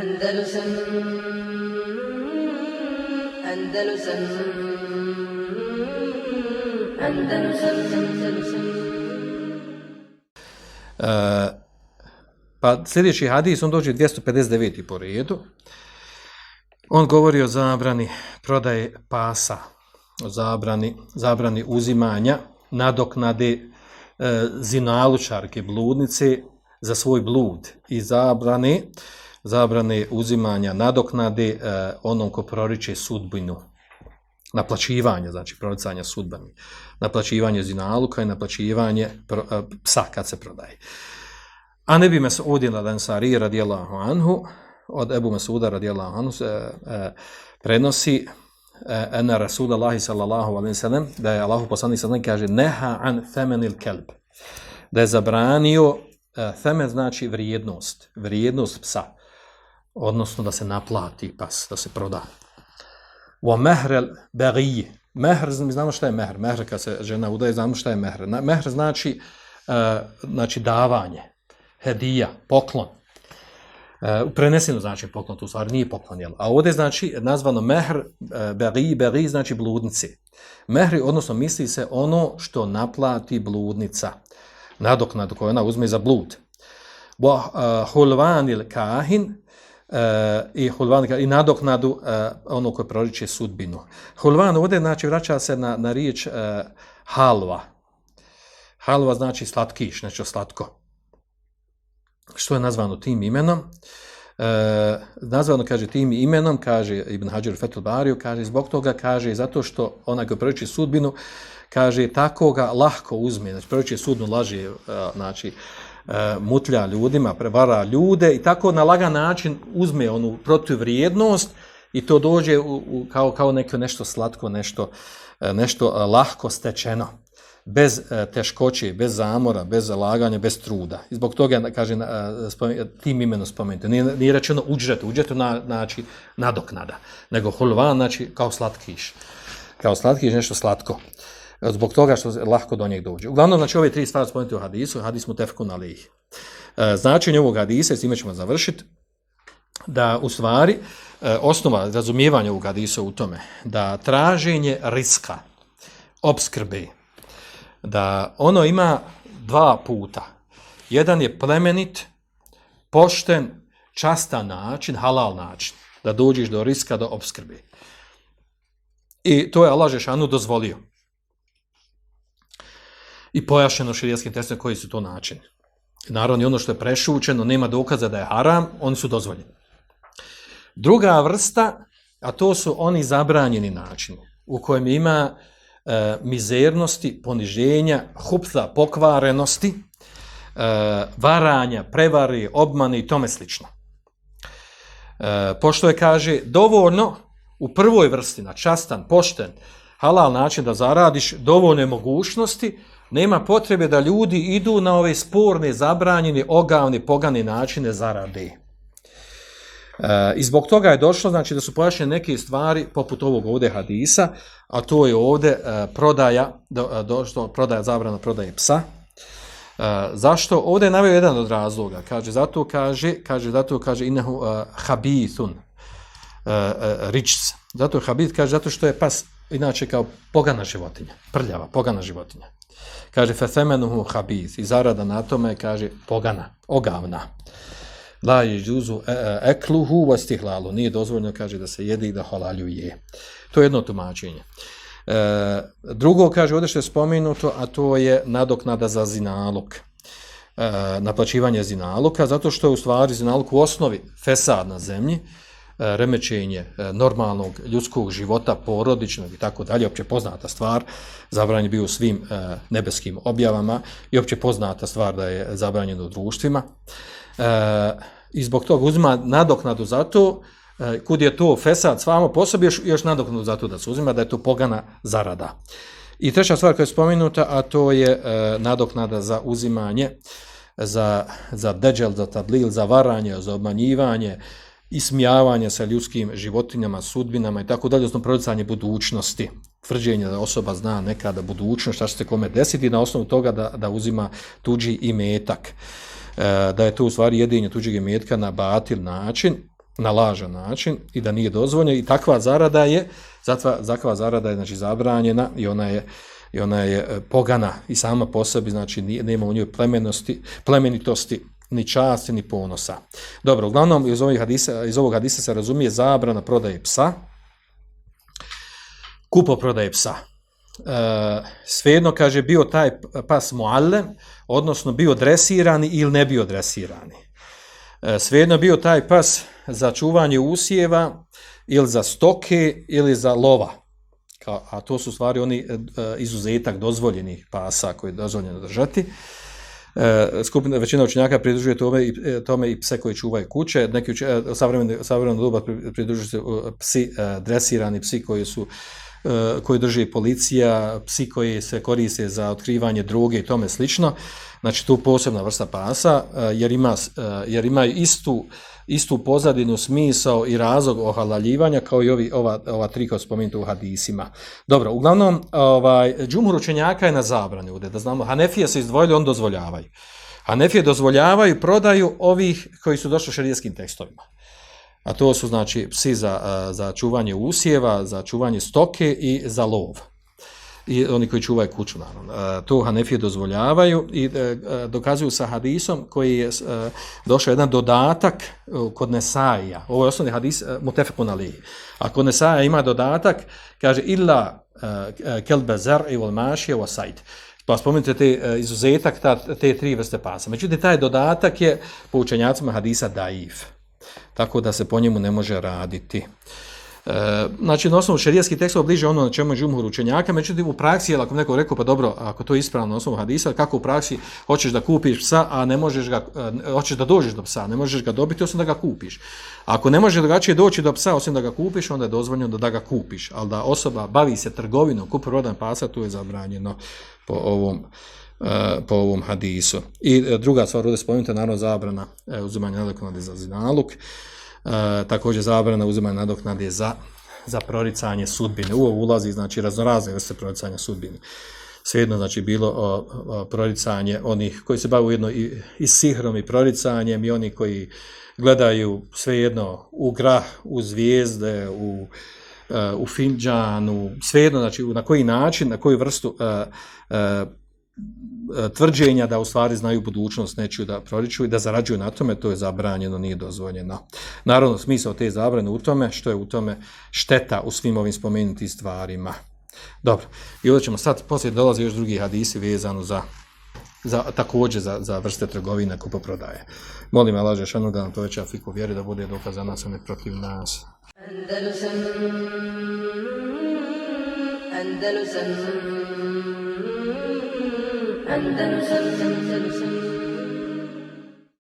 Andalusam Andalusam Andalusam Andalusam Uh, pa sljedeći hadis, on dođe 259. po redu. On govori o zabrani prodaje pasa, o zabrani, zabrani uzimanja, nadoknade e, zinalučarke, bludnice za svoj blud i zabrane, zabrane uzimanja nadoknade e, onom ko proriče sudbinu, naplaćivanje, znači proricanja sudbini, naplaćivanje zinaluka i naplaćivanje pro, e, psa kad se prodaje. A ne bi me se udjela Dansari radijallahu anhu, od Ebu Mesuda radijallahu anhu se e, prenosi e, ena Rasulallahi sallallahu alaihi sallam, da je Allahu poslanik sallam kaže neha an themenil kelb, da je zabranio e, themen znači vrijednost, vrijednost psa, odnosno da se naplati pas, da se proda. Wa mehrel bagij, mehr, znamo šta je mehr, mehr kad se žena udaje, znamo šta je mehr. Mehr znači, uh, znači davanje, hedija, poklon. Uh, preneseno znači poklon, tu stvar nije poklon, jel? A ovdje znači nazvano mehr, uh, e, beri, beri znači bludnici. Mehri, odnosno misli se ono što naplati bludnica, nadoknad koju ona uzme za blud. Bo uh, hulvanil kahin, uh, i hulvan i nadoknadu uh, ono koje proriče sudbinu. Hulvan ovdje znači vraća se na, na riječ uh, halva. Halva znači slatkiš, nešto slatko što je nazvano tim imenom. E, nazvano, kaže, tim imenom, kaže Ibn Hajar Fethul Bariju, kaže, zbog toga, kaže, zato što ona ga prviči sudbinu, kaže, tako ga lahko uzme, znači, proriče sudnu laži, e, znači, e, mutlja ljudima, prevara ljude i tako na lagan način uzme onu protivrijednost i to dođe u, u, kao, kao neko nešto slatko, nešto, e, nešto e, lahko stečeno bez e, teškoće, bez zamora, bez zalaganja, bez truda. I zbog toga, kaže, spomen, tim imenom spomenuti. Nije, nije rečeno uđete, uđete na, znači, nadoknada, nego hulvan, znači, kao slatkiš. Kao slatkiš, nešto slatko. Zbog toga što lahko do njeg dođe. Uglavnom, znači, ove tri stvari spomenuti u hadisu, hadis mu tefku na lih. E, značenje ovog hadisa, s time ćemo završiti, da u stvari, e, osnova razumijevanja ovog hadisa u tome, da traženje riska, obskrbe, da ono ima dva puta. Jedan je plemenit, pošten, častan način, halal način, da dođeš do riska, do obskrbe. I to je Allah Žešanu dozvolio. I pojašeno širijaskim testom koji su to načini. Naravno, ono što je prešučeno, nema dokaza da je haram, oni su dozvoljeni. Druga vrsta, a to su oni zabranjeni načini, u kojem ima e, mizernosti, poniženja, hupta, pokvarenosti, e, varanja, prevari, obmane i tome slično. E, pošto je, kaže, dovoljno u prvoj vrsti, na častan, pošten, halal način da zaradiš dovoljne mogućnosti, nema potrebe da ljudi idu na ove sporne, zabranjene, ogavne, pogane načine zarade. E, I zbog toga je došlo, znači da su pojašnjene neke stvari poput ovog ovdje hadisa, a to je ovdje e, prodaja, do, e, došlo, prodaja zabrana prodaje psa. E, zašto? Ovdje je navio jedan od razloga. Kaže, zato kaže, kaže, zato kaže inahu uh, e, habithun, e, e, uh, uh, ričc. Zato habit, kaže, zato što je pas inače kao pogana životinja, prljava, pogana životinja. Kaže, fesemenuhu habiz, i zarada na tome kaže pogana, ogavna la ježuzu e, e, ekluhu. Nije dozvoljno, kaže, da se jede i da halalju je. To je jedno tumačenje. E, drugo, kaže, ovdje što je spomenuto, a to je nadoknada za zinalog. E, naplaćivanje zinaluka, zato što je u stvari zinaluk u osnovi fesad na zemlji, E, remećenje e, normalnog ljudskog života, porodičnog i tako dalje, opće poznata stvar, zabranjen bio u svim e, nebeskim objavama i opće poznata stvar da je zabranjeno u društvima. I zbog toga uzima nadoknadu za to, kud je to fesad svamo vama posobi, još, još nadoknadu za to da se uzima, da je to pogana zarada. I treća stvar koja je spomenuta, a to je nadoknada za uzimanje, za, za deđel, za tadlil, za varanje, za obmanjivanje, ismijavanje sa ljudskim životinjama, sudbinama i tako dalje, odnosno prodicanje budućnosti, tvrđenje da osoba zna nekada budućnost, šta će se kome desiti, na osnovu toga da, da uzima tuđi imetak. E, da je to u stvari jedinje tuđeg imetka na batil način, na lažan način i da nije dozvoljeno. I takva zarada je zatva, takva zarada je znači zabranjena i ona je i ona je e, pogana i sama po sebi znači nema u njoj plemenosti plemenitosti ni časti ni ponosa. Dobro, uglavnom iz ovih hadisa iz ovog hadisa se razumije zabrana prodaje psa. Kupo prodaje psa. E, svejedno kaže bio taj pas muallem, odnosno bio dresirani ili ne bio dresirani. E, svejedno bio taj pas za čuvanje usjeva ili za stoke ili za lova. A to su stvari oni e, e, izuzetak dozvoljenih pasa koji je dozvoljeno držati. E, skupina, većina učenjaka pridružuje tome i, e, tome i pse koji čuvaju kuće. Neki savremeni savremeno, savremeno doba pridružuju se e, psi, e, dresirani psi koji su Eh, koje drži policija, psi koje se koriste za otkrivanje droge i tome slično. Znači tu posebna vrsta pasa eh, jer ima eh, jer ima istu istu pozadinu, smisao i razlog ohalaljivanja kao i ovi, ova, ova tri koja spomenuta u hadisima. Dobro, uglavnom, ovaj, džumur učenjaka je na zabrani ovdje, da znamo, Hanefije se izdvojili, on dozvoljavaju. Hanefije dozvoljavaju prodaju ovih koji su došli u šarijetskim tekstovima. A to su, znači, psi za, za čuvanje usjeva, za čuvanje stoke i za lov i oni koji čuvaju kuću naravno. To Hanefije dozvoljavaju i e, e, dokazuju sa hadisom koji je e, došao jedan dodatak kod Nesaija. Ovo je osnovni hadis Mutefekun Ali. A kod Nesaija ima dodatak, kaže illa kelbezer i volmaši i sajt. Pa spomenite te izuzetak, ta, te tri vrste pasa. Međutim, taj dodatak je po učenjacima hadisa daif. Tako da se po njemu ne može raditi. Uh, E, znači, na osnovu šerijskih tekstova bliže ono na čemu je džumhur učenjaka, međutim u praksi, jel, ako neko rekao, pa dobro, ako to je ispravno na osnovu hadisa, kako u praksi hoćeš da kupiš psa, a ne možeš ga, e, hoćeš da dođeš do psa, ne možeš ga dobiti, osim da ga kupiš. Ako ne možeš drugačije doći do psa, osim da ga kupiš, onda je dozvoljeno da, da ga kupiš. Ali da osoba bavi se trgovinom, kupu rodan pasa, to je zabranjeno po ovom, uh, po ovom hadisu. I e, druga stvar, ovdje spomenuta, naravno, zabrana e, uzimanja nadoknade za zinaluk. E, također zabrana uzimanja nadoknade za, za proricanje sudbine. U ovo ulazi znači raznorazne vrste proricanja sudbine. Svejedno znači bilo o, o, proricanje onih koji se bave jedno i, i sihrom i proricanjem i oni koji gledaju svejedno u grah, u zvijezde, u, uh, u finđanu, svejedno znači na koji način, na koju vrstu uh, uh, E, tvrđenja da u stvari znaju budućnost neću da proriču i da zarađuju na tome, to je zabranjeno, nije dozvoljeno. Naravno, smisao te zabrane u tome, što je u tome šteta u svim ovim spomenutim stvarima. Dobro, i ovdje ćemo sad, poslije dolazi još drugi hadisi vezano za, za također za, za vrste trgovina kupo prodaje. Molim Allah Žešanu da nam poveća fiku vjeri, da bude dokaz za nas, a ne protiv nas. Andalusam, Andalusam, Andalusam, Andalusam, Andalusam.